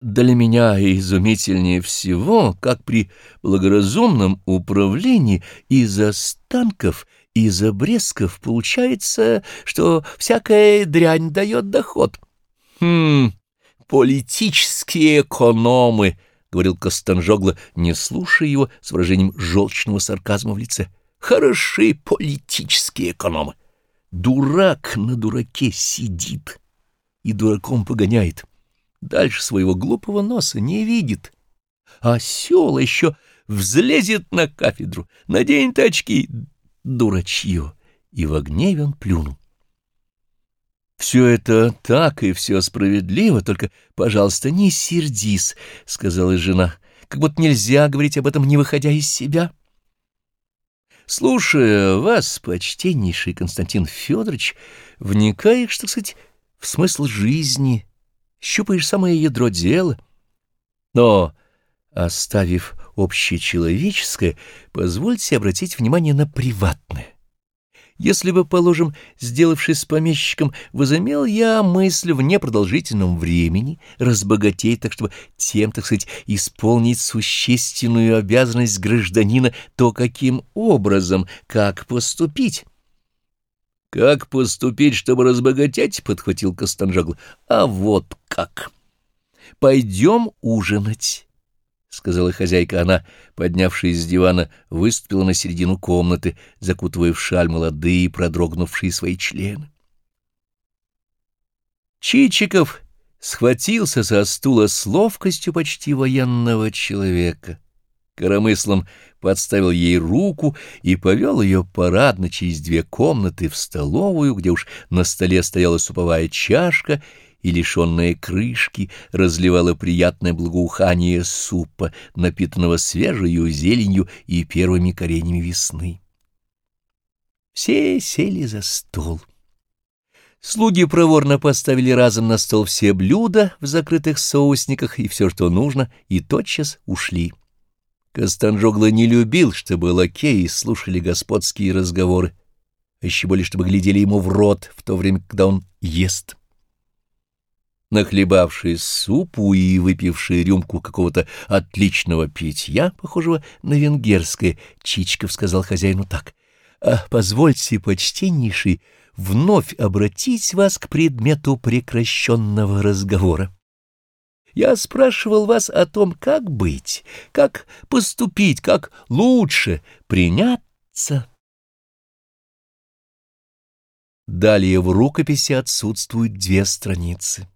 Для меня изумительнее всего, как при благоразумном управлении из останков, из обрезков получается, что всякая дрянь дает доход. Хм, политические экономы, — говорил Костанжогло, не слушая его с выражением желчного сарказма в лице. Хороши политические экономы. Дурак на дураке сидит и дураком погоняет дальше своего глупого носа не видит. А осел еще взлезет на кафедру, наденет очки, дурачье, и в гневе он плюнул. «Все это так и все справедливо, только, пожалуйста, не сердись», — сказала жена, — «как будто нельзя говорить об этом, не выходя из себя». Слушая вас, почтеннейший Константин Федорович, вникаешь, так сказать, в смысл жизни, щупаешь самое ядро дела. Но, оставив общечеловеческое, позвольте обратить внимание на приватное. Если бы, положим, сделавшись помещиком, возымел я мысль в непродолжительном времени разбогатеть, так чтобы тем, так сказать, исполнить существенную обязанность гражданина, то каким образом, как поступить? — Как поступить, чтобы разбогатеть? — подхватил Костанжагл. — А вот как. — Пойдем ужинать, — сказала хозяйка. Она, поднявшись с дивана, выступила на середину комнаты, закутывая в шаль молодые, продрогнувшие свои члены. Чичиков схватился со стула с ловкостью почти военного человека. Коромыслом подставил ей руку и повел ее парадно через две комнаты в столовую, где уж на столе стояла суповая чашка и, лишенная крышки, разливала приятное благоухание супа, напитанного свежей зеленью и первыми коренями весны. Все сели за стол. Слуги проворно поставили разом на стол все блюда в закрытых соусниках и все, что нужно, и тотчас ушли. Костанжогло не любил, чтобы лакеи слушали господские разговоры, а еще более, чтобы глядели ему в рот в то время, когда он ест. Нахлебавший супу и выпивший рюмку какого-то отличного питья, похожего на венгерское, Чичков сказал хозяину так. «А позвольте, почтеннейший, вновь обратить вас к предмету прекращенного разговора». Я спрашивал вас о том, как быть, как поступить, как лучше приняться. Далее в рукописи отсутствуют две страницы.